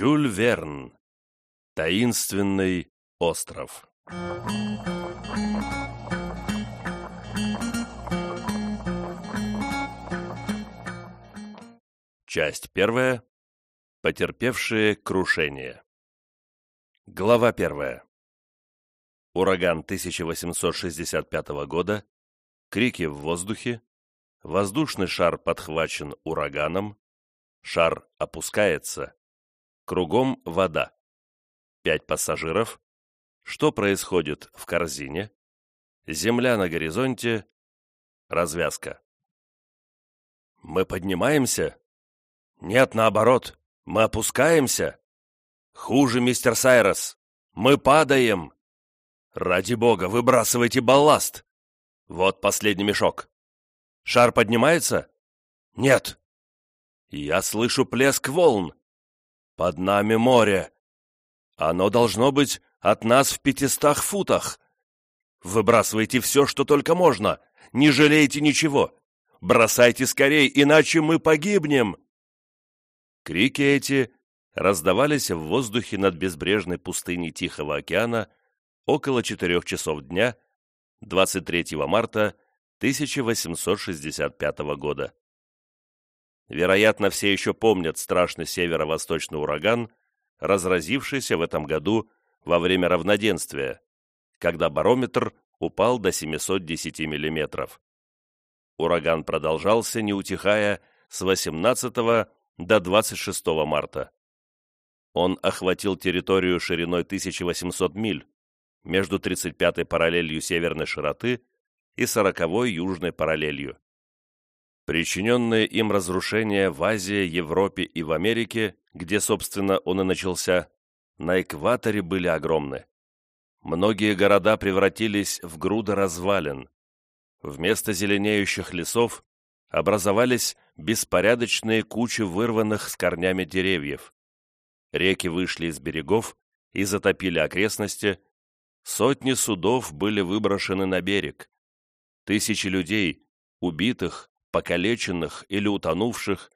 Жюль Верн. Таинственный остров. Часть первая. Потерпевшие крушение. Глава первая. Ураган 1865 года. Крики в воздухе. Воздушный шар подхвачен ураганом. Шар опускается. Кругом вода. Пять пассажиров. Что происходит в корзине? Земля на горизонте. Развязка. Мы поднимаемся? Нет, наоборот. Мы опускаемся. Хуже, мистер Сайрос. Мы падаем. Ради бога, выбрасывайте балласт. Вот последний мешок. Шар поднимается? Нет. Я слышу плеск волн. Под нами море. Оно должно быть от нас в пятистах футах. Выбрасывайте все, что только можно. Не жалейте ничего. Бросайте скорей, иначе мы погибнем. Крики эти раздавались в воздухе над безбрежной пустыней Тихого океана около четырех часов дня 23 марта 1865 года. Вероятно, все еще помнят страшный северо-восточный ураган, разразившийся в этом году во время равноденствия, когда барометр упал до 710 миллиметров. Ураган продолжался, не утихая, с 18 до 26 марта. Он охватил территорию шириной 1800 миль, между 35-й параллелью северной широты и 40-й южной параллелью. Причиненные им разрушения в Азии, Европе и в Америке, где, собственно, он и начался, на экваторе были огромны. Многие города превратились в груды развалин. Вместо зеленеющих лесов образовались беспорядочные кучи вырванных с корнями деревьев. Реки вышли из берегов и затопили окрестности, сотни судов были выброшены на берег. Тысячи людей, убитых, покалеченных или утонувших,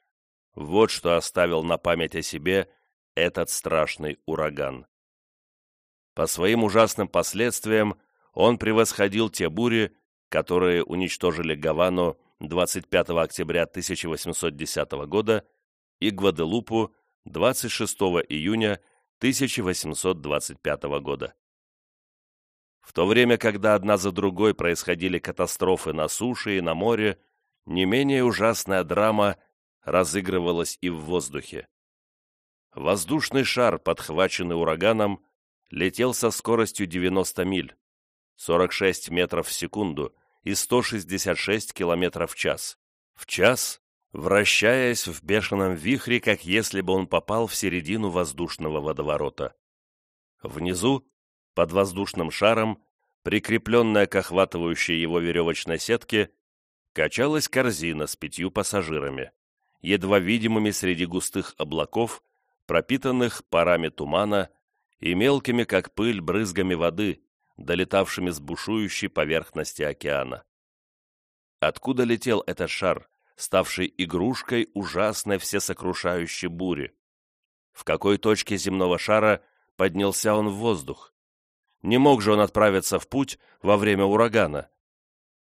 вот что оставил на память о себе этот страшный ураган. По своим ужасным последствиям он превосходил те бури, которые уничтожили Гавану 25 октября 1810 года и Гваделупу 26 июня 1825 года. В то время, когда одна за другой происходили катастрофы на суше и на море, не менее ужасная драма разыгрывалась и в воздухе. Воздушный шар, подхваченный ураганом, летел со скоростью 90 миль, 46 метров в секунду и 166 километров в час. В час, вращаясь в бешеном вихре, как если бы он попал в середину воздушного водоворота. Внизу, под воздушным шаром, прикрепленная к охватывающей его веревочной сетке, качалась корзина с пятью пассажирами, едва видимыми среди густых облаков, пропитанных парами тумана и мелкими, как пыль, брызгами воды, долетавшими с бушующей поверхности океана. Откуда летел этот шар, ставший игрушкой ужасной всесокрушающей бури? В какой точке земного шара поднялся он в воздух? Не мог же он отправиться в путь во время урагана?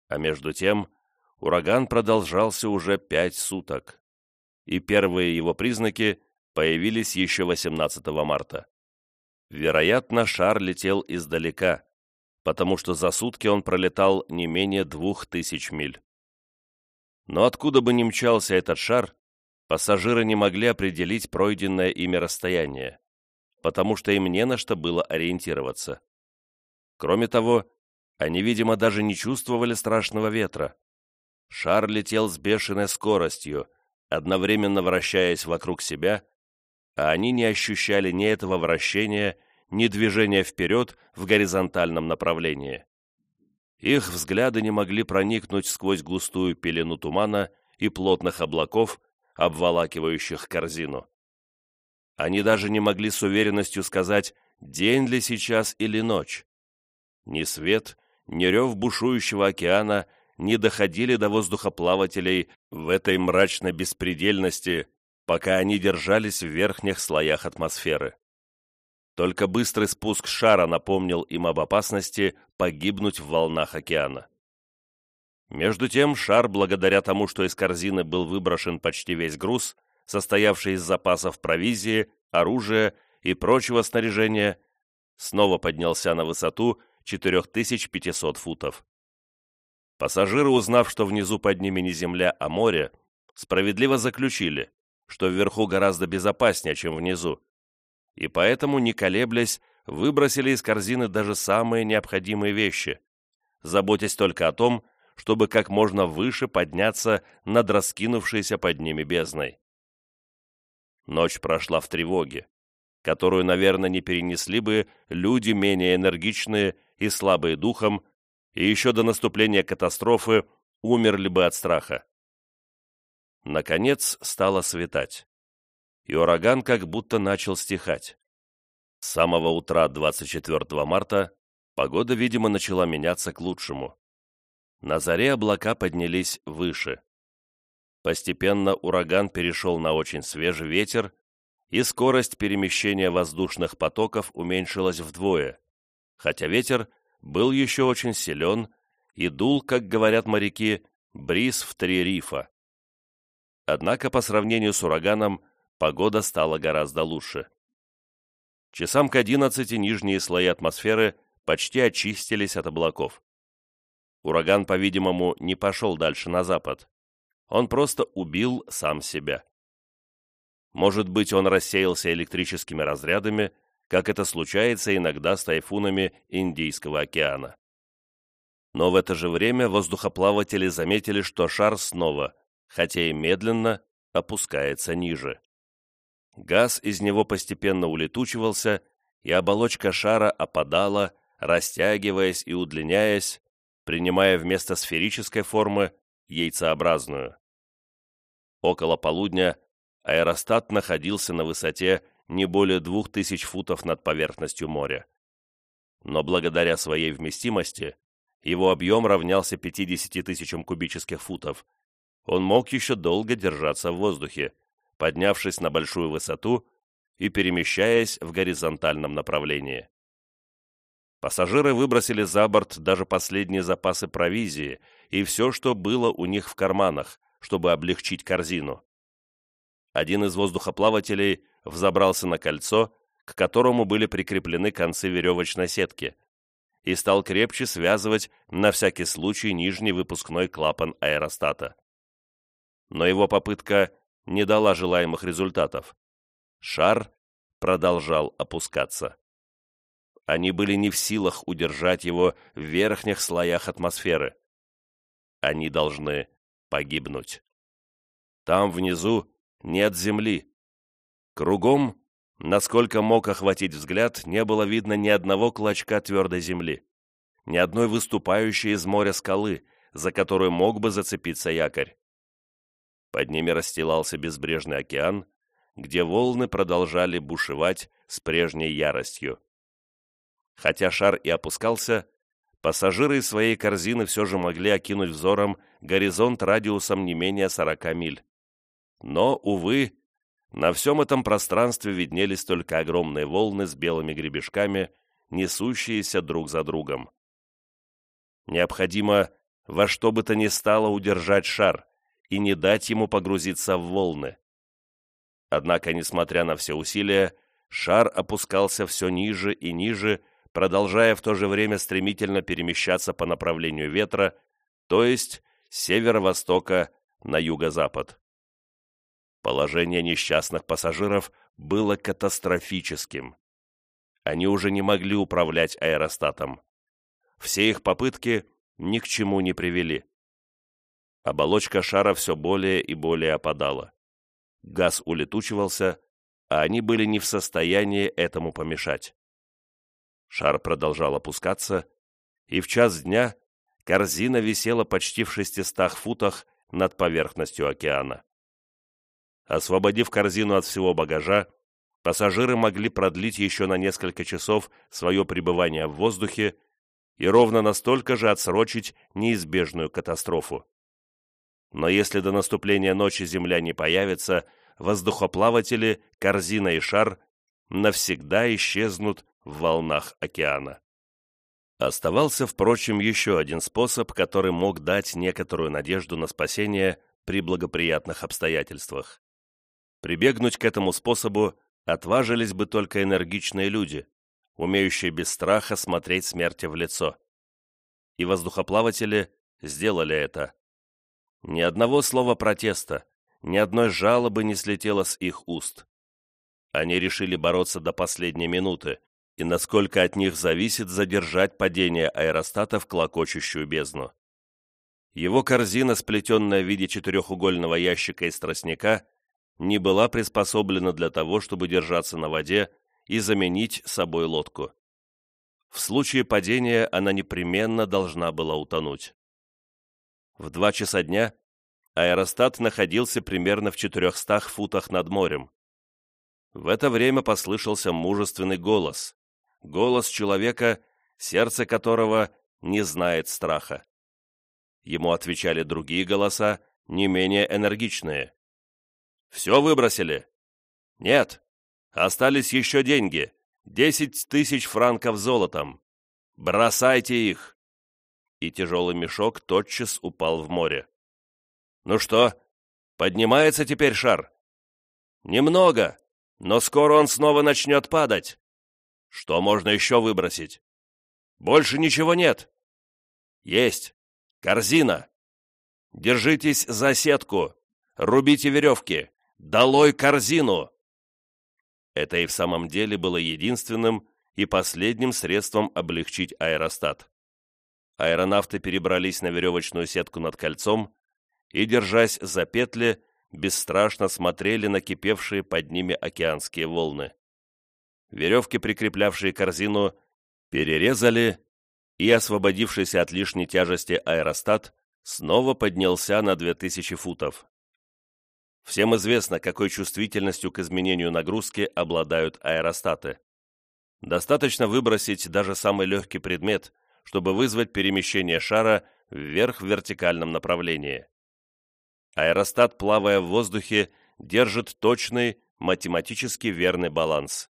А между тем ураган продолжался уже пять суток, и первые его признаки появились еще 18 марта. Вероятно, шар летел издалека, потому что за сутки он пролетал не менее двух тысяч миль. Но откуда бы ни мчался этот шар, пассажиры не могли определить пройденное ими расстояние, потому что им не на что было ориентироваться. Кроме того, они, видимо, даже не чувствовали страшного ветра. Шар летел с бешеной скоростью, одновременно вращаясь вокруг себя, а они не ощущали ни этого вращения, ни движения вперед в горизонтальном направлении. Их взгляды не могли проникнуть сквозь густую пелену тумана и плотных облаков, обволакивающих корзину. Они даже не могли с уверенностью сказать, день ли сейчас или ночь. Ни свет, ни рев бушующего океана не доходили до воздухоплавателей в этой мрачной беспредельности, пока они держались в верхних слоях атмосферы. Только быстрый спуск шара напомнил им об опасности погибнуть в волнах океана. Между тем, шар, благодаря тому, что из корзины был выброшен почти весь груз, состоявший из запасов провизии, оружия и прочего снаряжения, снова поднялся на высоту 4500 футов. Пассажиры, узнав, что внизу под ними не земля, а море, справедливо заключили, что вверху гораздо безопаснее, чем внизу, и поэтому, не колеблясь, выбросили из корзины даже самые необходимые вещи, заботясь только о том, чтобы как можно выше подняться над раскинувшейся под ними бездной. Ночь прошла в тревоге, которую, наверное, не перенесли бы люди менее энергичные и слабые духом, и еще до наступления катастрофы умерли бы от страха. Наконец стало светать и ураган как будто начал стихать. С самого утра 24 марта погода, видимо, начала меняться к лучшему. На заре облака поднялись выше. Постепенно ураган перешел на очень свежий ветер, и скорость перемещения воздушных потоков уменьшилась вдвое, хотя ветер был еще очень силен и дул, как говорят моряки, бриз в три рифа. Однако по сравнению с ураганом погода стала гораздо лучше. Часам к одиннадцати нижние слои атмосферы почти очистились от облаков. Ураган, по-видимому, не пошел дальше на запад. Он просто убил сам себя. Может быть, он рассеялся электрическими разрядами, как это случается иногда с тайфунами Индийского океана. Но в это же время воздухоплаватели заметили, что шар снова, хотя и медленно, опускается ниже. Газ из него постепенно улетучивался, и оболочка шара опадала, растягиваясь и удлиняясь, принимая вместо сферической формы яйцеобразную. Около полудня аэростат находился на высоте не более двух тысяч футов над поверхностью моря. Но благодаря своей вместимости его объем равнялся 50 тысячам кубических футов. Он мог еще долго держаться в воздухе, поднявшись на большую высоту и перемещаясь в горизонтальном направлении. Пассажиры выбросили за борт даже последние запасы провизии и все, что было у них в карманах, чтобы облегчить корзину. Один из воздухоплавателей взобрался на кольцо, к которому были прикреплены концы веревочной сетки, и стал крепче связывать на всякий случай нижний выпускной клапан аэростата. Но его попытка не дала желаемых результатов. Шар продолжал опускаться. Они были не в силах удержать его в верхних слоях атмосферы. Они должны погибнуть. Там внизу нет земли. Кругом, насколько мог охватить взгляд, не было видно ни одного клочка твердой земли, ни одной выступающей из моря скалы, за которую мог бы зацепиться якорь. Под ними расстилался безбрежный океан, где волны продолжали бушевать с прежней яростью. Хотя шар и опускался, пассажиры из своей корзины все же могли окинуть взором горизонт радиусом не менее 40 миль. Но, увы, на всем этом пространстве виднелись только огромные волны с белыми гребешками, несущиеся друг за другом. Необходимо во что бы то ни стало удержать шар, и не дать ему погрузиться в волны. Однако, несмотря на все усилия, шар опускался все ниже и ниже, продолжая в то же время стремительно перемещаться по направлению ветра, то есть с северо-востока на юго-запад. Положение несчастных пассажиров было катастрофическим. Они уже не могли управлять аэростатом. Все их попытки ни к чему не привели. Оболочка шара все более и более опадала. Газ улетучивался, а они были не в состоянии этому помешать. Шар продолжал опускаться, и в час дня корзина висела почти в шестистах футах над поверхностью океана. Освободив корзину от всего багажа, пассажиры могли продлить еще на несколько часов свое пребывание в воздухе и ровно настолько же отсрочить неизбежную катастрофу. Но если до наступления ночи Земля не появится, воздухоплаватели, корзина и шар навсегда исчезнут в волнах океана. Оставался, впрочем, еще один способ, который мог дать некоторую надежду на спасение при благоприятных обстоятельствах. Прибегнуть к этому способу отважились бы только энергичные люди, умеющие без страха смотреть смерти в лицо. И воздухоплаватели сделали это. Ни одного слова протеста, ни одной жалобы не слетело с их уст. Они решили бороться до последней минуты, и насколько от них зависит задержать падение аэростата в клокочущую бездну. Его корзина, сплетенная в виде четырехугольного ящика из тростника, не была приспособлена для того, чтобы держаться на воде и заменить собой лодку. В случае падения она непременно должна была утонуть. В два часа дня аэростат находился примерно в 400 футах над морем. В это время послышался мужественный голос, голос человека, сердце которого не знает страха. Ему отвечали другие голоса, не менее энергичные. «Все выбросили?» «Нет. Остались еще деньги. Десять тысяч франков золотом. Бросайте их!» И тяжелый мешок тотчас упал в море. «Ну что, поднимается теперь шар?» «Немного, но скоро он снова начнет падать. Что можно еще выбросить? Больше ничего нет. Есть. Корзина. Держитесь за сетку. Рубите веревки. Долой корзину. Это и в самом деле было единственным и последним средством облегчить аэростат. Аэронавты перебрались на веревочную сетку над кольцом и, держась за петли, бесстрашно смотрели на кипевшие под ними океанские волны веревки, прикреплявшие корзину, перерезали, и освободившийся от лишней тяжести аэростат снова поднялся на 2000 футов. Всем известно, какой чувствительностью к изменению нагрузки обладают аэростаты. Достаточно выбросить даже самый легкий предмет, чтобы вызвать перемещение шара вверх в вертикальном направлении. Аэростат, плавая в воздухе, держит точный, математически верный баланс.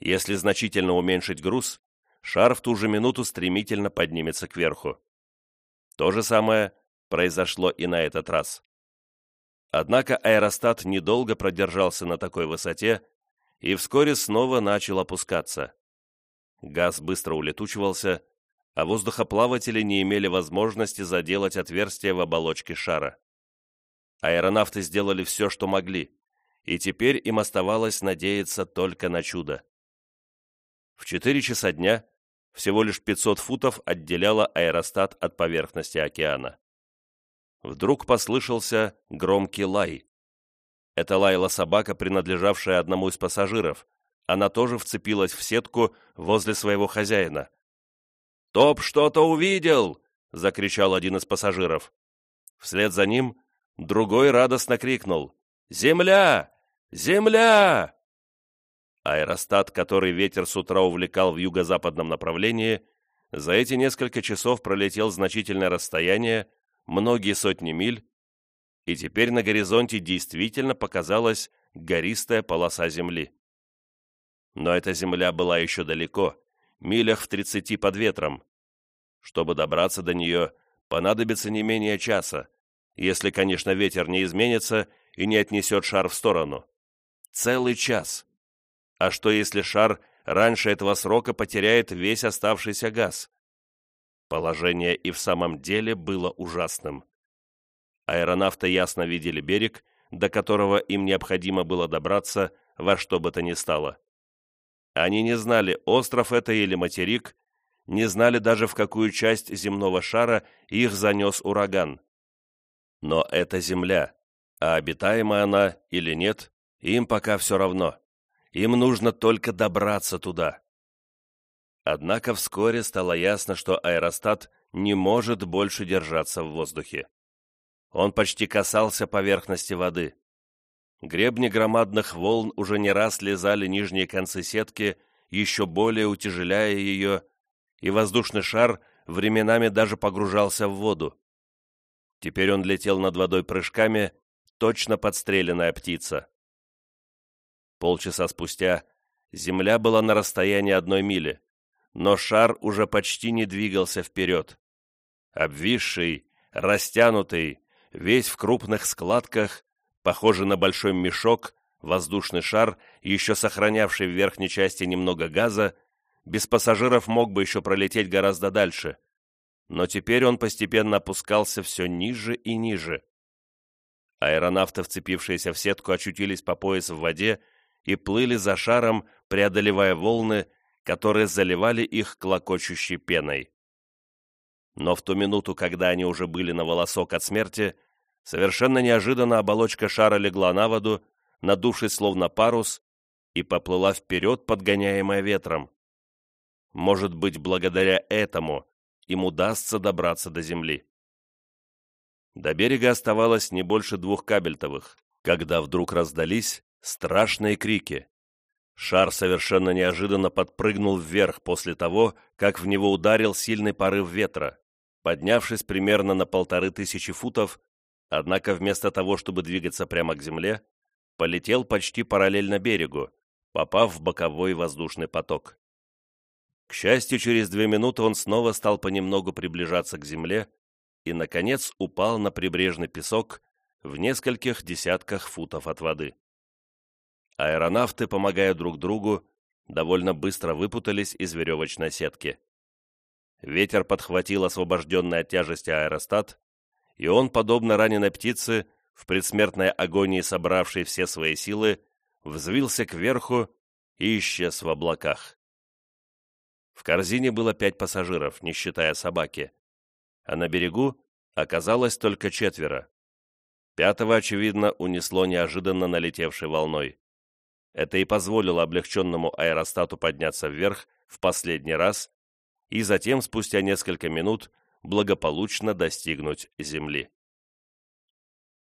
Если значительно уменьшить груз, шар в ту же минуту стремительно поднимется кверху. То же самое произошло и на этот раз. Однако аэростат недолго продержался на такой высоте и вскоре снова начал опускаться. Газ быстро улетучивался, а воздухоплаватели не имели возможности заделать отверстие в оболочке шара. Аэронавты сделали все, что могли, и теперь им оставалось надеяться только на чудо. В 4 часа дня всего лишь 500 футов отделяло аэростат от поверхности океана. Вдруг послышался громкий лай. Это лаяла собака, принадлежавшая одному из пассажиров. Она тоже вцепилась в сетку возле своего хозяина. «Топ что-то увидел!» — закричал один из пассажиров. Вслед за ним другой радостно крикнул. «Земля! Земля!» Аэростат, который ветер с утра увлекал в юго-западном направлении, за эти несколько часов пролетел значительное расстояние, многие сотни миль, и теперь на горизонте действительно показалась гористая полоса земли. Но эта земля была еще далеко, милях в тридцати под ветром. Чтобы добраться до нее, понадобится не менее часа, если, конечно, ветер не изменится и не отнесет шар в сторону. Целый час. А что если шар раньше этого срока потеряет весь оставшийся газ? Положение и в самом деле было ужасным. Аэронавты ясно видели берег, до которого им необходимо было добраться во что бы то ни стало. Они не знали, остров это или материк, не знали даже, в какую часть земного шара их занес ураган. Но это земля, а обитаема она или нет, им пока все равно. Им нужно только добраться туда. Однако вскоре стало ясно, что аэростат не может больше держаться в воздухе. Он почти касался поверхности воды. Гребни громадных волн уже не раз лизали нижние концы сетки, еще более утяжеляя ее, и воздушный шар временами даже погружался в воду. Теперь он летел над водой прыжками, точно подстреленная птица. Полчаса спустя Земля была на расстоянии одной мили, но шар уже почти не двигался вперед. Обвисший, растянутый, весь в крупных складках, похожий на большой мешок, воздушный шар, еще сохранявший в верхней части немного газа, без пассажиров мог бы еще пролететь гораздо дальше. Но теперь он постепенно опускался все ниже и ниже. Аэронавты, вцепившиеся в сетку, очутились по пояс в воде и плыли за шаром, преодолевая волны, которые заливали их клокочущей пеной. Но в ту минуту, когда они уже были на волосок от смерти, совершенно неожиданно оболочка шара легла на воду, надувшись словно парус, и поплыла вперед, подгоняемая ветром. Может быть, благодаря этому им удастся добраться до земли. До берега оставалось не больше двух кабельтовых, когда вдруг раздались страшные крики. Шар совершенно неожиданно подпрыгнул вверх после того, как в него ударил сильный порыв ветра, поднявшись примерно на полторы тысячи футов, однако вместо того, чтобы двигаться прямо к земле, полетел почти параллельно берегу, попав в боковой воздушный поток. К счастью, через две минуты он снова стал понемногу приближаться к земле и, наконец, упал на прибрежный песок в нескольких десятках футов от воды. Аэронавты, помогая друг другу, довольно быстро выпутались из веревочной сетки. Ветер подхватил освобожденный от тяжести аэростат, и он, подобно раненой птице, в предсмертной агонии собравшей все свои силы, взвился кверху и исчез в облаках. В корзине было пять пассажиров, не считая собаки, а на берегу оказалось только четверо. Пятого, очевидно, унесло неожиданно налетевшей волной. Это и позволило облегченному аэростату подняться вверх в последний раз и затем, спустя несколько минут, благополучно достигнуть земли.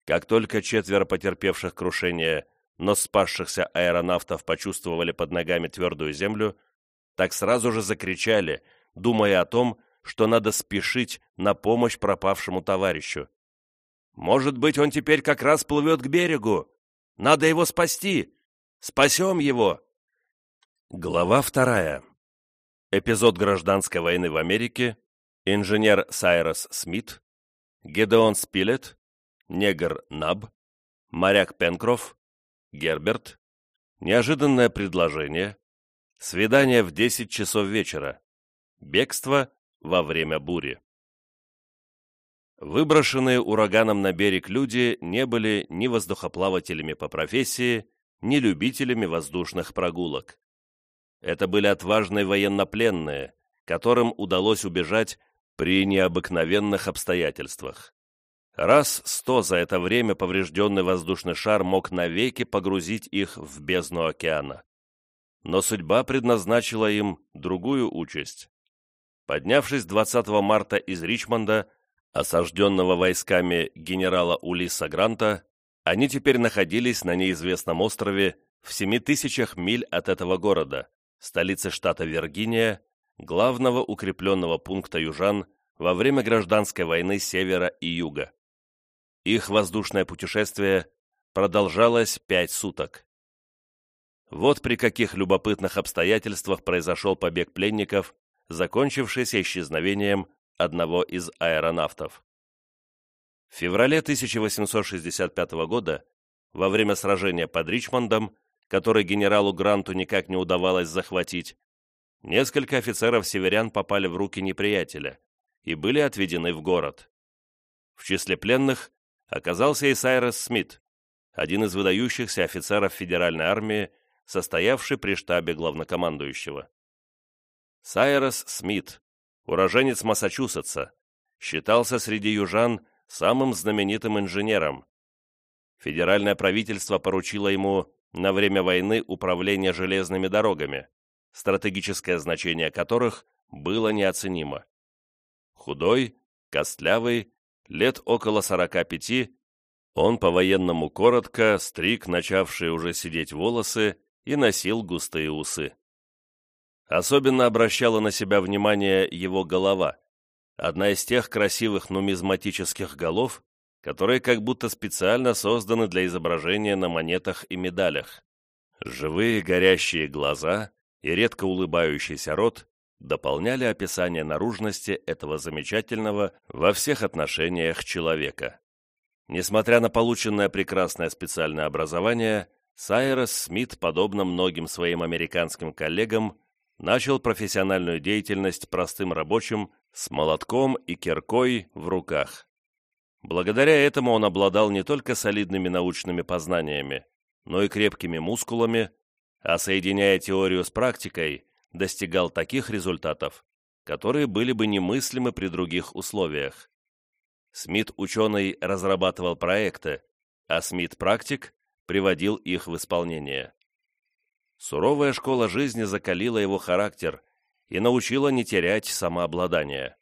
Как только четверо потерпевших крушение, но спасшихся аэронавтов почувствовали под ногами твердую землю, так сразу же закричали, думая о том, что надо спешить на помощь пропавшему товарищу. «Может быть, он теперь как раз плывет к берегу! Надо его спасти! Спасем его!» Глава вторая. Эпизод гражданской войны в Америке. Инженер Сайрос Смит. Гедеон Спилет. Негр Наб. Моряк Пенкроф. Герберт. Неожиданное предложение. Свидание в 10 часов вечера. Бегство во время бури. Выброшенные ураганом на берег люди не были ни воздухоплавателями по профессии, ни любителями воздушных прогулок. Это были отважные военнопленные, которым удалось убежать при необыкновенных обстоятельствах. Раз сто за это время поврежденный воздушный шар мог навеки погрузить их в бездну океана. Но судьба предназначила им другую участь. Поднявшись 20 марта из Ричмонда, осажденного войсками генерала Улиса Гранта, они теперь находились на неизвестном острове в семи тысячах миль от этого города, столицы штата Виргиния, главного укрепленного пункта южан во время гражданской войны севера и юга. Их воздушное путешествие продолжалось пять суток. Вот при каких любопытных обстоятельствах произошел побег пленников, закончившийся исчезновением одного из аэронавтов. В феврале 1865 года, во время сражения под Ричмондом, который генералу Гранту никак не удавалось захватить, несколько офицеров-северян попали в руки неприятеля и были отведены в город. В числе пленных оказался и Сайрес Смит, один из выдающихся офицеров Федеральной армии, состоявший при штабе главнокомандующего. Сайрес Смит, уроженец Массачусетса, считался среди южан самым знаменитым инженером. Федеральное правительство поручило ему на время войны управление железными дорогами, стратегическое значение которых было неоценимо. Худой, костлявый, лет около 45, он по-военному коротко стриг начавшие уже сидеть волосы и носил густые усы. Особенно обращала на себя внимание его голова, одна из тех красивых нумизматических голов, которые как будто специально созданы для изображения на монетах и медалях. Живые горящие глаза и редко улыбающийся рот дополняли описание наружности этого замечательного во всех отношениях человека. Несмотря на полученное прекрасное специальное образование, Сайрос Смит, подобно многим своим американским коллегам, начал профессиональную деятельность простым рабочим с молотком и киркой в руках. Благодаря этому он обладал не только солидными научными познаниями, но и крепкими мускулами, а соединяя теорию с практикой, достигал таких результатов, которые были бы немыслимы при других условиях. Смит-ученый разрабатывал проекты, а Смит-практик приводил их в исполнение. Суровая школа жизни закалила его характер и научила не терять самообладание.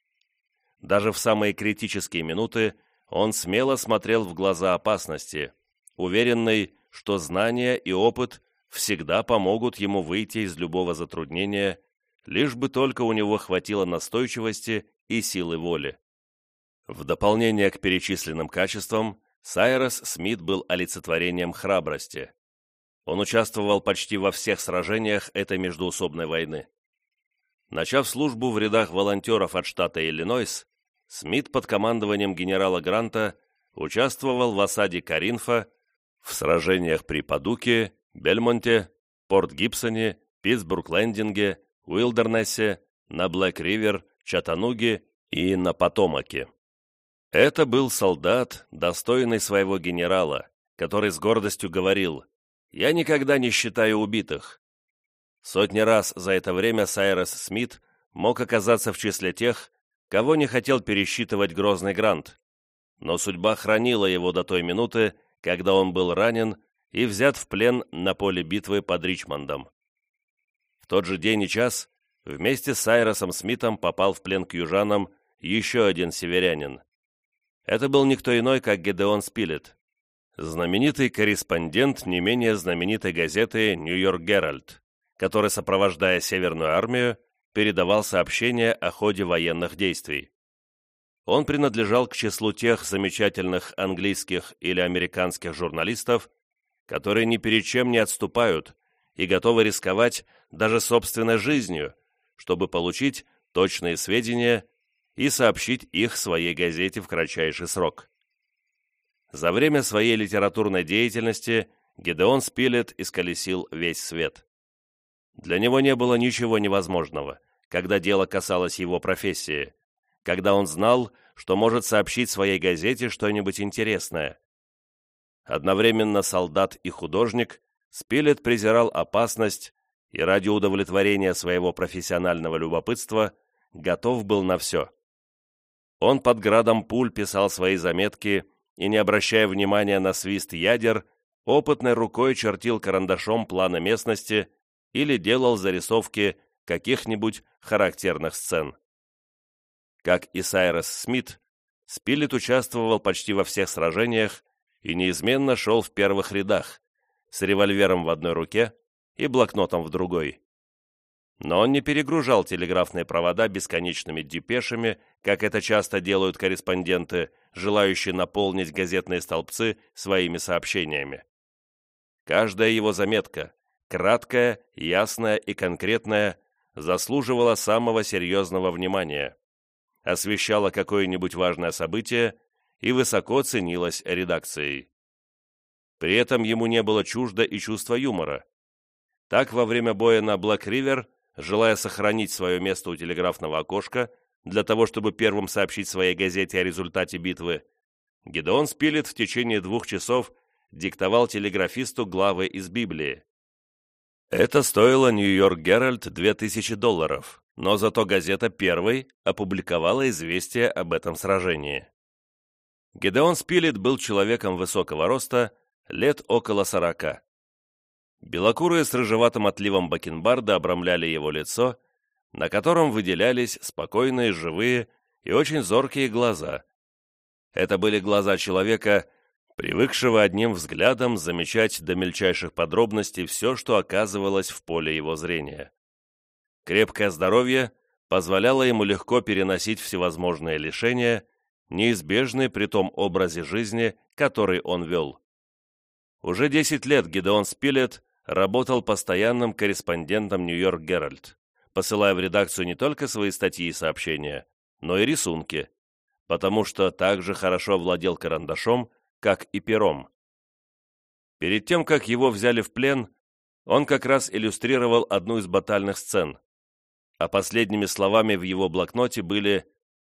Даже в самые критические минуты он смело смотрел в глаза опасности, уверенный, что знания и опыт всегда помогут ему выйти из любого затруднения, лишь бы только у него хватило настойчивости и силы воли. В дополнение к перечисленным качествам, Сайрос Смит был олицетворением храбрости. Он участвовал почти во всех сражениях этой междуусобной войны. Начав службу в рядах волонтеров от штата Иллинойс, Смит под командованием генерала Гранта участвовал в осаде Каринфа, в сражениях при Падуке, Бельмонте, Порт-Гибсоне, Питтсбург-Лендинге, Уилдернессе, на Блэк-Ривер, Чатануге и на Потомаке. Это был солдат, достойный своего генерала, который с гордостью говорил «Я никогда не считаю убитых». Сотни раз за это время Сайрес Смит мог оказаться в числе тех, кого не хотел пересчитывать грозный Грант, но судьба хранила его до той минуты, когда он был ранен и взят в плен на поле битвы под Ричмондом. В тот же день и час вместе с Сайросом Смитом попал в плен к южанам еще один северянин. Это был никто иной, как Гедеон Спилет, знаменитый корреспондент не менее знаменитой газеты «Нью-Йорк Геральт», который, сопровождая Северную армию, передавал сообщения о ходе военных действий. Он принадлежал к числу тех замечательных английских или американских журналистов, которые ни перед чем не отступают и готовы рисковать даже собственной жизнью, чтобы получить точные сведения и сообщить их своей газете в кратчайший срок. За время своей литературной деятельности Гедеон Спилет исколесил весь свет. Для него не было ничего невозможного, когда дело касалось его профессии, когда он знал, что может сообщить своей газете что-нибудь интересное. Одновременно солдат и художник, Спилет презирал опасность и ради удовлетворения своего профессионального любопытства готов был на все. Он под градом пуль писал свои заметки и, не обращая внимания на свист ядер, опытной рукой чертил карандашом планы местности или делал зарисовки каких-нибудь характерных сцен. Как и Сайрес Смит, Спилет участвовал почти во всех сражениях и неизменно шел в первых рядах, с револьвером в одной руке и блокнотом в другой. Но он не перегружал телеграфные провода бесконечными депешами, как это часто делают корреспонденты, желающие наполнить газетные столбцы своими сообщениями. Каждая его заметка, краткая, ясная и конкретная, заслуживала самого серьезного внимания, освещала какое-нибудь важное событие и высоко ценилась редакцией. При этом ему не было чуждо и чувства юмора. Так, во время боя на Блэк-Ривер, желая сохранить свое место у телеграфного окошка, для того, чтобы первым сообщить своей газете о результате битвы, Гедеон Спилет в течение двух часов диктовал телеграфисту главы из Библии. Это стоило Нью-Йорк Геральт 2000 долларов, но зато газета первой опубликовала известие об этом сражении. Гедеон Спилет был человеком высокого роста, лет около сорока. Белокурые с рыжеватым отливом бакенбарда обрамляли его лицо, на котором выделялись спокойные, живые и очень зоркие глаза. Это были глаза человека, привыкшего одним взглядом замечать до мельчайших подробностей все, что оказывалось в поле его зрения. Крепкое здоровье позволяло ему легко переносить всевозможные лишения неизбежный при том образе жизни, который он вел. Уже 10 лет Гидеон Спилет работал постоянным корреспондентом «Нью-Йорк Геральт», посылая в редакцию не только свои статьи и сообщения, но и рисунки, потому что также хорошо владел карандашом, как и пером. Перед тем, как его взяли в плен, он как раз иллюстрировал одну из батальных сцен, а последними словами в его блокноте были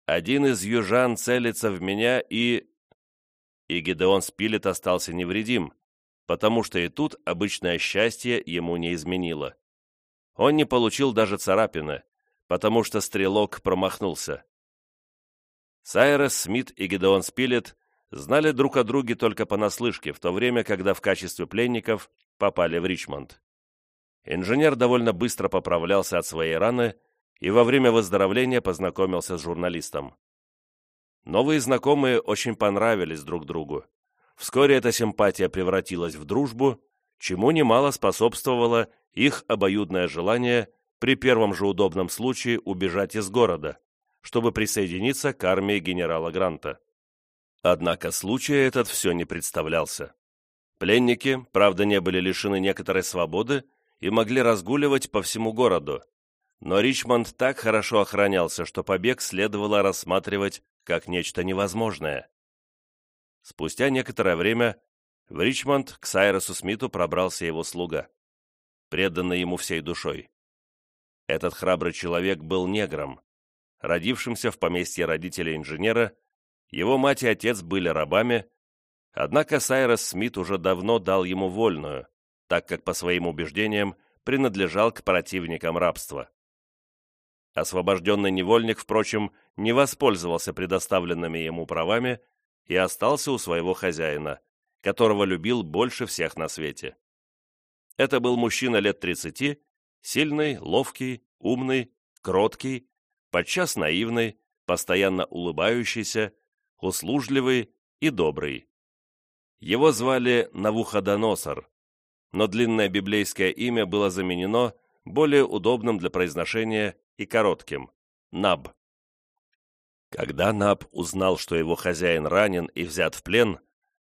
«Один из южан целится в меня и...» И Гидеон Спилет остался невредим, потому что и тут обычное счастье ему не изменило. Он не получил даже царапины, потому что стрелок промахнулся. Сайрес Смит и Гидеон Спилет знали друг о друге только понаслышке, в то время, когда в качестве пленников попали в Ричмонд. Инженер довольно быстро поправлялся от своей раны и во время выздоровления познакомился с журналистом. Новые знакомые очень понравились друг другу. Вскоре эта симпатия превратилась в дружбу, чему немало способствовало их обоюдное желание при первом же удобном случае убежать из города, чтобы присоединиться к армии генерала Гранта. Однако случай этот все не представлялся. Пленники, правда, не были лишены некоторой свободы и могли разгуливать по всему городу, но Ричмонд так хорошо охранялся, что побег следовало рассматривать как нечто невозможное. Спустя некоторое время в Ричмонд к Сайросу Смиту пробрался его слуга, преданный ему всей душой. Этот храбрый человек был негром, родившимся в поместье родителей инженера, его мать и отец были рабами, однако Сайрос Смит уже давно дал ему вольную, так как по своим убеждениям принадлежал к противникам рабства. Освобожденный невольник, впрочем, не воспользовался предоставленными ему правами и остался у своего хозяина, которого любил больше всех на свете. Это был мужчина лет тридцати, сильный, ловкий, умный, кроткий, подчас наивный, постоянно улыбающийся, услужливый и добрый. Его звали Навуходоносор, но длинное библейское имя было заменено более удобным для произношения и коротким – Наб. Когда Наб узнал, что его хозяин ранен и взят в плен,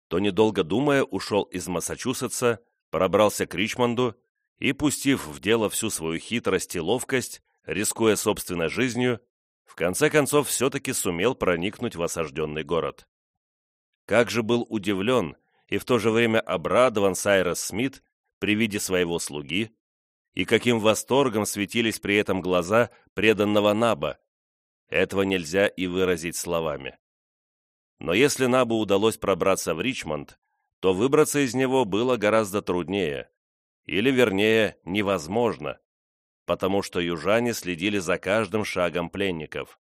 то, недолго думая, ушел из Массачусетса, пробрался к Ричмонду и, пустив в дело всю свою хитрость и ловкость, рискуя собственной жизнью, в конце концов все-таки сумел проникнуть в осажденный город. Как же был удивлен и в то же время обрадован Сайрос Смит при виде своего слуги, и каким восторгом светились при этом глаза преданного Наба. Этого нельзя и выразить словами. Но если Набу удалось пробраться в Ричмонд, то выбраться из него было гораздо труднее, или, вернее, невозможно, потому что южане следили за каждым шагом пленников.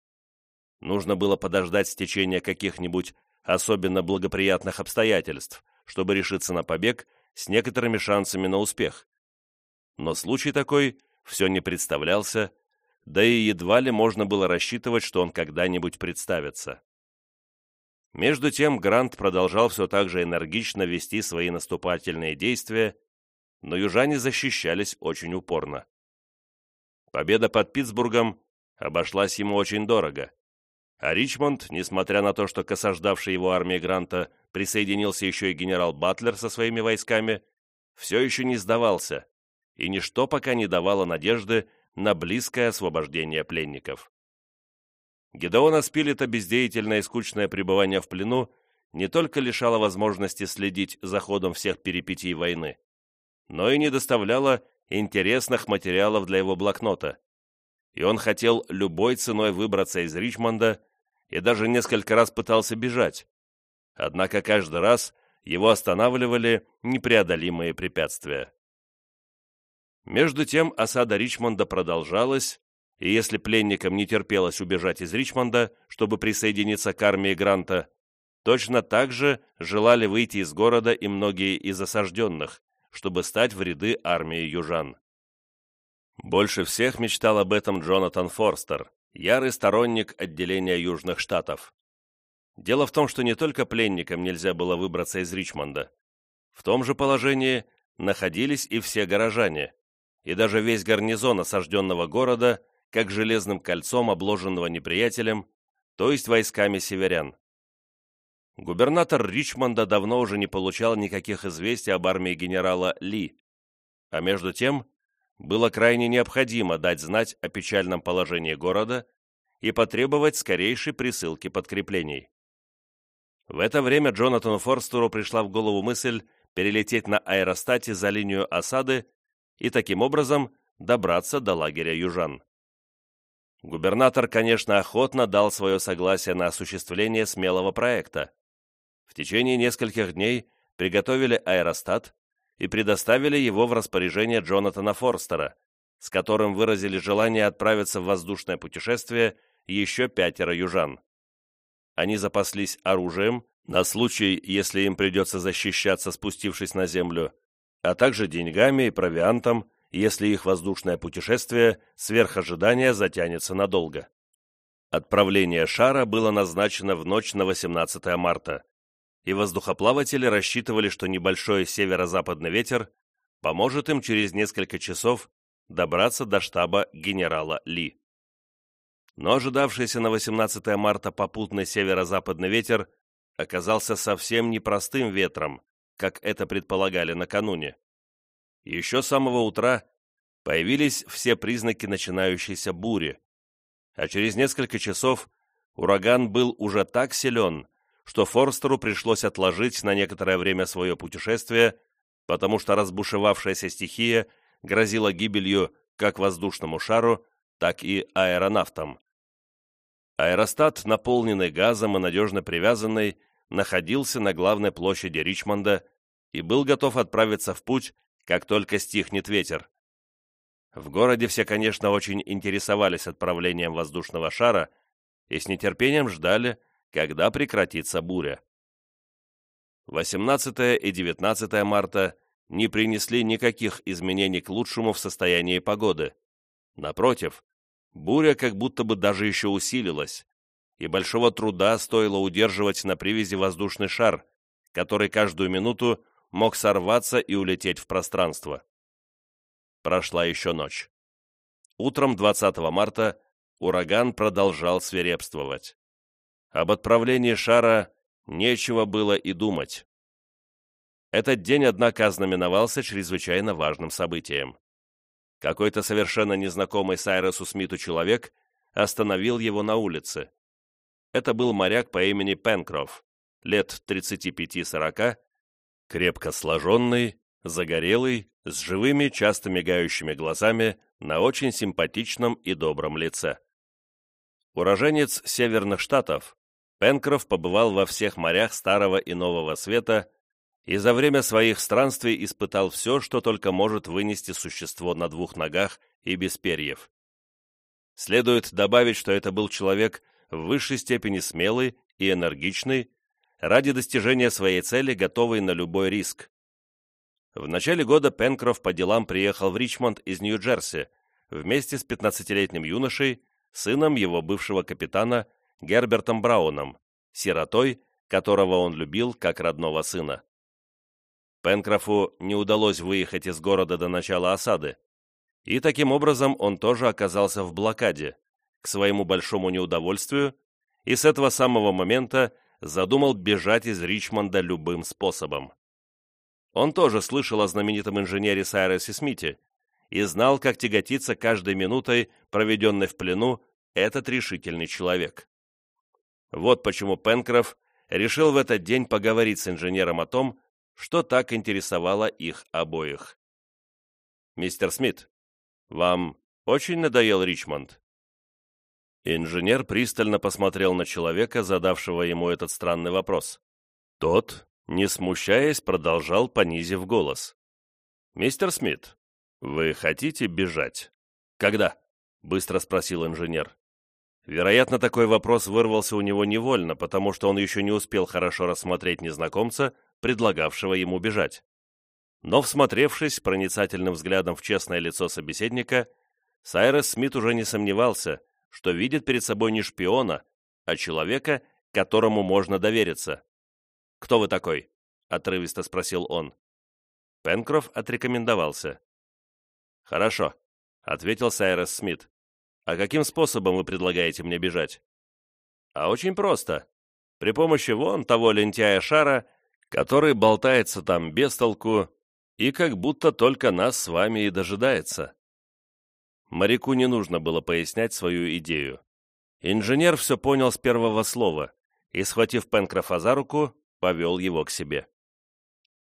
Нужно было подождать стечения каких-нибудь особенно благоприятных обстоятельств, чтобы решиться на побег с некоторыми шансами на успех но случай такой все не представлялся, да и едва ли можно было рассчитывать, что он когда-нибудь представится. Между тем Грант продолжал все так же энергично вести свои наступательные действия, но южане защищались очень упорно. Победа под Питтсбургом обошлась ему очень дорого, а Ричмонд, несмотря на то, что к осаждавшей его армии Гранта присоединился еще и генерал Батлер со своими войсками, все еще не сдавался и ничто пока не давало надежды на близкое освобождение пленников. Гедеона Спилета бездеятельное и скучное пребывание в плену не только лишало возможности следить за ходом всех перипетий войны, но и не доставляло интересных материалов для его блокнота. И он хотел любой ценой выбраться из Ричмонда и даже несколько раз пытался бежать. Однако каждый раз его останавливали непреодолимые препятствия. Между тем осада Ричмонда продолжалась, и если пленникам не терпелось убежать из Ричмонда, чтобы присоединиться к армии Гранта, точно так же желали выйти из города и многие из осажденных, чтобы стать в ряды армии южан. Больше всех мечтал об этом Джонатан Форстер, ярый сторонник отделения Южных Штатов. Дело в том, что не только пленникам нельзя было выбраться из Ричмонда. В том же положении находились и все горожане, и даже весь гарнизон осажденного города, как железным кольцом обложенного неприятелем, то есть войсками северян. Губернатор Ричмонда давно уже не получал никаких известий об армии генерала Ли. А между тем, было крайне необходимо дать знать о печальном положении города и потребовать скорейшей присылки подкреплений. В это время Джонатану Форстеру пришла в голову мысль перелететь на аэростате за линию осады и таким образом добраться до лагеря южан. Губернатор, конечно, охотно дал свое согласие на осуществление смелого проекта. В течение нескольких дней приготовили аэростат и предоставили его в распоряжение Джонатана Форстера, с которым выразили желание отправиться в воздушное путешествие еще пятеро южан. Они запаслись оружием на случай, если им придется защищаться, спустившись на землю, а также деньгами и провиантом, если их воздушное путешествие сверх ожидания затянется надолго. Отправление шара было назначено в ночь на 18 марта, и воздухоплаватели рассчитывали, что небольшой северо-западный ветер поможет им через несколько часов добраться до штаба генерала Ли. Но ожидавшийся на 18 марта попутный северо-западный ветер оказался совсем непростым ветром, как это предполагали накануне. Еще с самого утра появились все признаки начинающейся бури, а через несколько часов ураган был уже так силен, что Форстеру пришлось отложить на некоторое время свое путешествие, потому что разбушевавшаяся стихия грозила гибелью как воздушному шару, так и аэронавтам. Аэростат, наполненный газом и надежно привязанный, находился на главной площади Ричмонда и был готов отправиться в путь, как только стихнет ветер. В городе все, конечно, очень интересовались отправлением воздушного шара и с нетерпением ждали, когда прекратится буря. 18 и 19 марта не принесли никаких изменений к лучшему в состоянии погоды. Напротив, буря как будто бы даже еще усилилась, и большого труда стоило удерживать на привязи воздушный шар, который каждую минуту мог сорваться и улететь в пространство. Прошла еще ночь. Утром 20 марта ураган продолжал свирепствовать. Об отправлении шара нечего было и думать. Этот день, однако, ознаменовался чрезвычайно важным событием. Какой-то совершенно незнакомый Сайресу Смиту человек остановил его на улице. Это был моряк по имени Пенкроф, лет 35-40, крепко сложенный, загорелый, с живыми, часто мигающими глазами на очень симпатичном и добром лице. Уроженец северных штатов, Пенкроф побывал во всех морях Старого и Нового Света и за время своих странствий испытал все, что только может вынести существо на двух ногах и без перьев. Следует добавить, что это был человек в высшей степени смелый и энергичный, ради достижения своей цели готовый на любой риск. В начале года Пенкроф по делам приехал в Ричмонд из Нью-Джерси вместе с 15-летним юношей, сыном его бывшего капитана Гербертом Брауном, сиротой, которого он любил как родного сына. Пенкрофу не удалось выехать из города до начала осады, и таким образом он тоже оказался в блокаде, к своему большому неудовольствию, и с этого самого момента задумал бежать из Ричмонда любым способом. Он тоже слышал о знаменитом инженере Сайресе Смите и знал, как тяготиться каждой минутой, проведенной в плену, этот решительный человек. Вот почему Пенкроф решил в этот день поговорить с инженером о том, что так интересовало их обоих. «Мистер Смит, вам очень надоел Ричмонд?» Инженер пристально посмотрел на человека, задавшего ему этот странный вопрос. Тот не смущаясь, продолжал, понизив голос. «Мистер Смит, вы хотите бежать?» «Когда?» — быстро спросил инженер. Вероятно, такой вопрос вырвался у него невольно, потому что он еще не успел хорошо рассмотреть незнакомца, предлагавшего ему бежать. Но, всмотревшись проницательным взглядом в честное лицо собеседника, Сайрес Смит уже не сомневался, что видит перед собой не шпиона, а человека, которому можно довериться. «Кто вы такой?» — отрывисто спросил он. Пенкроф отрекомендовался. «Хорошо», — ответил Сайрес Смит. «А каким способом вы предлагаете мне бежать?» «А очень просто. При помощи вон того лентяя шара, который болтается там без толку, и как будто только нас с вами и дожидается. Моряку не нужно было пояснять свою идею. Инженер все понял с первого слова и, схватив Пенкрофа за руку, повел его к себе.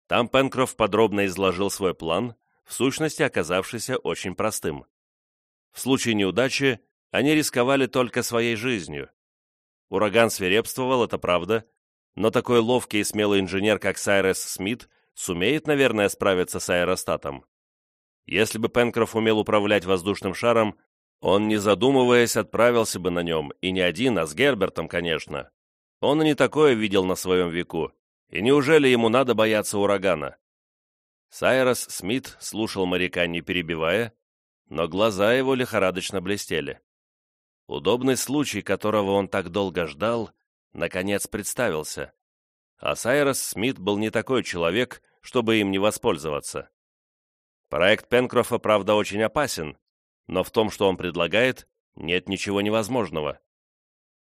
Там Пенкроф подробно изложил свой план, в сущности оказавшийся очень простым. В случае неудачи они рисковали только своей жизнью. Ураган свирепствовал, это правда, но такой ловкий и смелый инженер, как Сайрес Смит, сумеет, наверное, справиться с аэростатом. Если бы Пенкроф умел управлять воздушным шаром, он, не задумываясь, отправился бы на нем, и не один, а с Гербертом, конечно. Он и не такое видел на своем веку, и неужели ему надо бояться урагана? Сайрос Смит слушал моряка, не перебивая, но глаза его лихорадочно блестели. Удобный случай, которого он так долго ждал, наконец представился. А Сайрос Смит был не такой человек, чтобы им не воспользоваться. Проект Пенкрофа, правда, очень опасен, но в том, что он предлагает, нет ничего невозможного.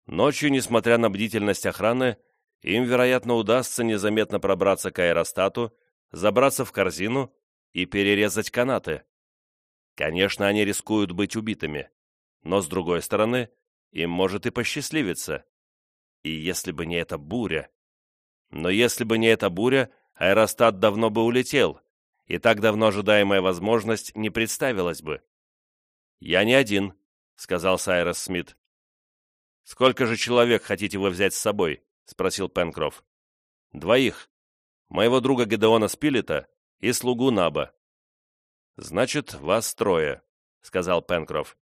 Ночью, несмотря на бдительность охраны, им, вероятно, удастся незаметно пробраться к аэростату, забраться в корзину и перерезать канаты. Конечно, они рискуют быть убитыми, но, с другой стороны, им может и посчастливиться. И если бы не эта буря... Но если бы не эта буря, аэростат давно бы улетел, и так давно ожидаемая возможность не представилась бы. «Я не один», — сказал Сайрос Смит. «Сколько же человек хотите вы взять с собой?» — спросил Пенкроф. «Двоих. Моего друга Гедеона Спилета и слугу Наба». «Значит, вас трое», — сказал Пенкроф.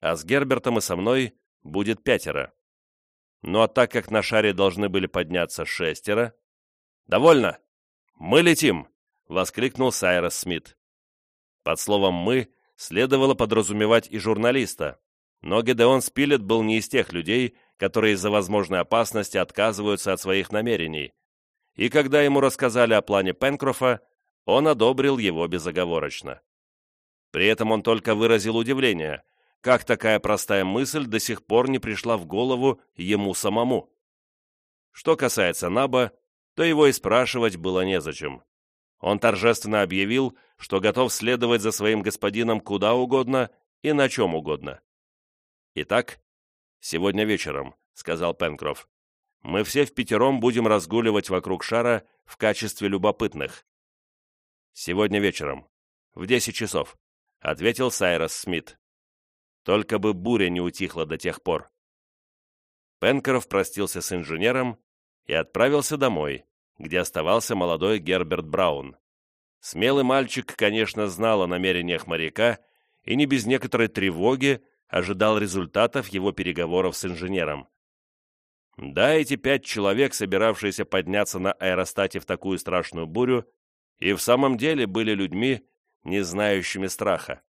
«А с Гербертом и со мной будет пятеро. Ну а так как на шаре должны были подняться шестеро...» «Довольно! Мы летим!» — воскликнул Сайрос Смит. Под словом «мы» следовало подразумевать и журналиста, но Гедеон Спилет был не из тех людей, которые из-за возможной опасности отказываются от своих намерений, и когда ему рассказали о плане Пенкрофа, он одобрил его безоговорочно. При этом он только выразил удивление, как такая простая мысль до сих пор не пришла в голову ему самому. Что касается Наба, то его и спрашивать было незачем. Он торжественно объявил, что готов следовать за своим господином куда угодно и на чем угодно. «Итак, сегодня вечером», — сказал Пенкроф, «мы все в пятером будем разгуливать вокруг шара в качестве любопытных». «Сегодня вечером, в десять часов», — ответил Сайрос Смит. «Только бы буря не утихла до тех пор». Пенкроф простился с инженером и отправился домой, где оставался молодой Герберт Браун. Смелый мальчик, конечно, знал о намерениях моряка и не без некоторой тревоги ожидал результатов его переговоров с инженером. Да, эти пять человек, собиравшиеся подняться на аэростате в такую страшную бурю, и в самом деле были людьми, не знающими страха.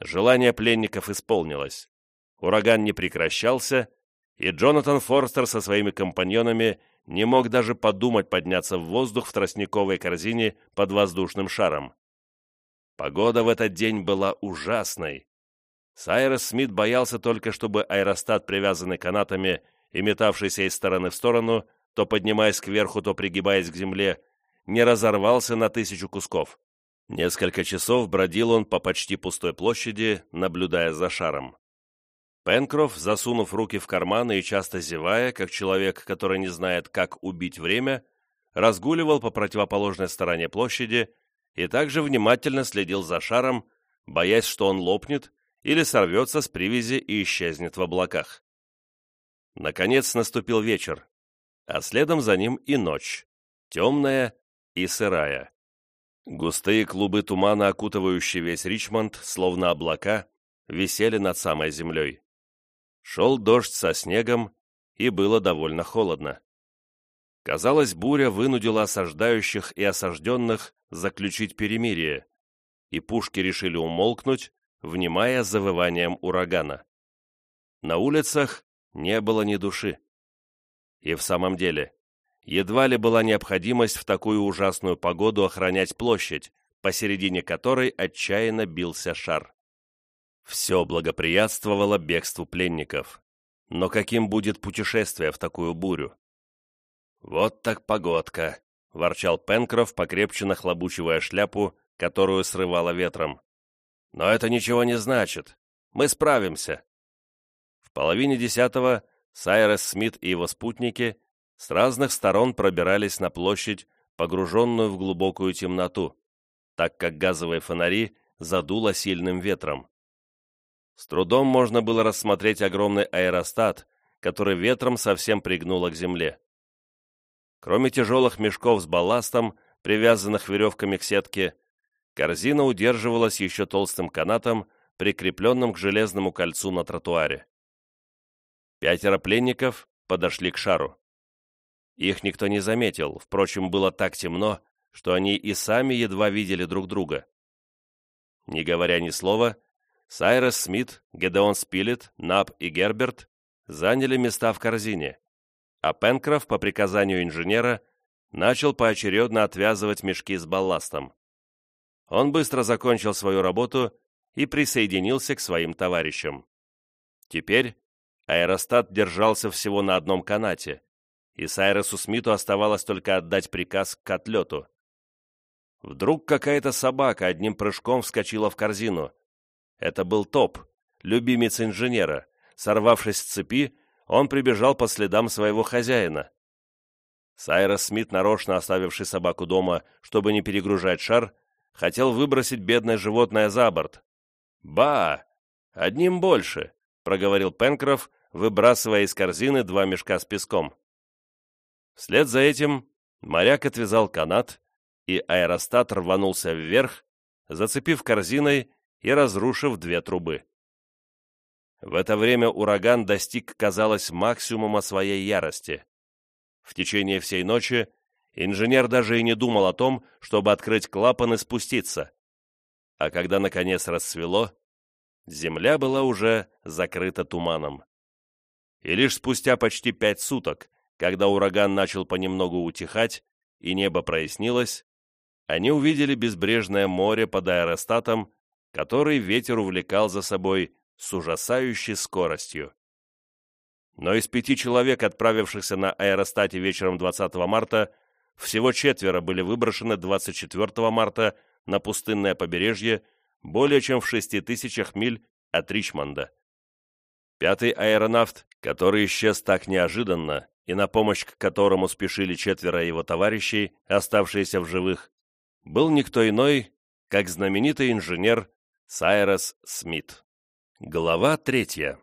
Желание пленников исполнилось. Ураган не прекращался, и Джонатан Форстер со своими компаньонами не мог даже подумать подняться в воздух в тростниковой корзине под воздушным шаром. Погода в этот день была ужасной. Сайрос Смит боялся только, чтобы аэростат, привязанный канатами и метавшийся из стороны в сторону, то поднимаясь кверху, то пригибаясь к земле, не разорвался на тысячу кусков. Несколько часов бродил он по почти пустой площади, наблюдая за шаром. Пенкроф, засунув руки в карманы и часто зевая, как человек, который не знает, как убить время, разгуливал по противоположной стороне площади и также внимательно следил за шаром, боясь, что он лопнет или сорвется с привязи и исчезнет в облаках. Наконец наступил вечер, а следом за ним и ночь, темная и сырая. Густые клубы тумана, окутывающие весь Ричмонд, словно облака, висели над самой землей. Шел дождь со снегом, и было довольно холодно. Казалось, буря вынудила осаждающих и осажденных заключить перемирие, и пушки решили умолкнуть, внимая завыванием урагана. На улицах не было ни души. И в самом деле, едва ли была необходимость в такую ужасную погоду охранять площадь, посередине которой отчаянно бился шар. Все благоприятствовало бегству пленников. Но каким будет путешествие в такую бурю? «Вот так погодка», — ворчал Пенкроф, покрепче нахлобучивая шляпу, которую срывало ветром. «Но это ничего не значит. Мы справимся». В половине десятого Сайрес Смит и его спутники с разных сторон пробирались на площадь, погруженную в глубокую темноту, так как газовые фонари задуло сильным ветром. С трудом можно было рассмотреть огромный аэростат, который ветром совсем пригнуло к земле. Кроме тяжелых мешков с балластом, привязанных веревками к сетке, корзина удерживалась еще толстым канатом, прикрепленным к железному кольцу на тротуаре. Пятеро пленников подошли к шару. Их никто не заметил, впрочем, было так темно, что они и сами едва видели друг друга. Не говоря ни слова, Сайрес Смит, Гедеон Спилет, Наб и Герберт заняли места в корзине, а Пенкроф, по приказанию инженера, начал поочередно отвязывать мешки с балластом. Он быстро закончил свою работу и присоединился к своим товарищам. Теперь аэростат держался всего на одном канате, и Сайресу Смиту оставалось только отдать приказ к отлету. Вдруг какая-то собака одним прыжком вскочила в корзину. Это был Топ, любимец инженера. Сорвавшись с цепи, он прибежал по следам своего хозяина. Сайрос Смит, нарочно оставивший собаку дома, чтобы не перегружать шар, хотел выбросить бедное животное за борт. «Ба! Одним больше!» — проговорил Пенкроф, выбрасывая из корзины два мешка с песком. Вслед за этим моряк отвязал канат, и аэростат рванулся вверх, зацепив корзиной и разрушив две трубы. В это время ураган достиг, казалось, максимума своей ярости. В течение всей ночи инженер даже и не думал о том, чтобы открыть клапан и спуститься. А когда, наконец, рассвело, земля была уже закрыта туманом. И лишь спустя почти пять суток, когда ураган начал понемногу утихать и небо прояснилось, они увидели безбрежное море под аэростатом, который ветер увлекал за собой с ужасающей скоростью. Но из пяти человек, отправившихся на аэростате вечером 20 марта, всего четверо были выброшены 24 марта на пустынное побережье более чем в шести тысячах миль от Ричмонда. Пятый аэронавт, который исчез так неожиданно и на помощь к которому спешили четверо его товарищей, оставшиеся в живых, был никто иной, как знаменитый инженер Сайрос Смит. Глава третья.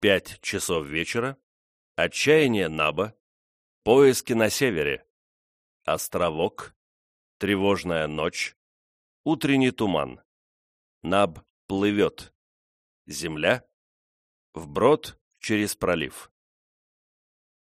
Пять часов вечера. Отчаяние Наба. Поиски на севере. Островок. Тревожная ночь. Утренний туман. Наб плывет. Земля. Вброд через пролив.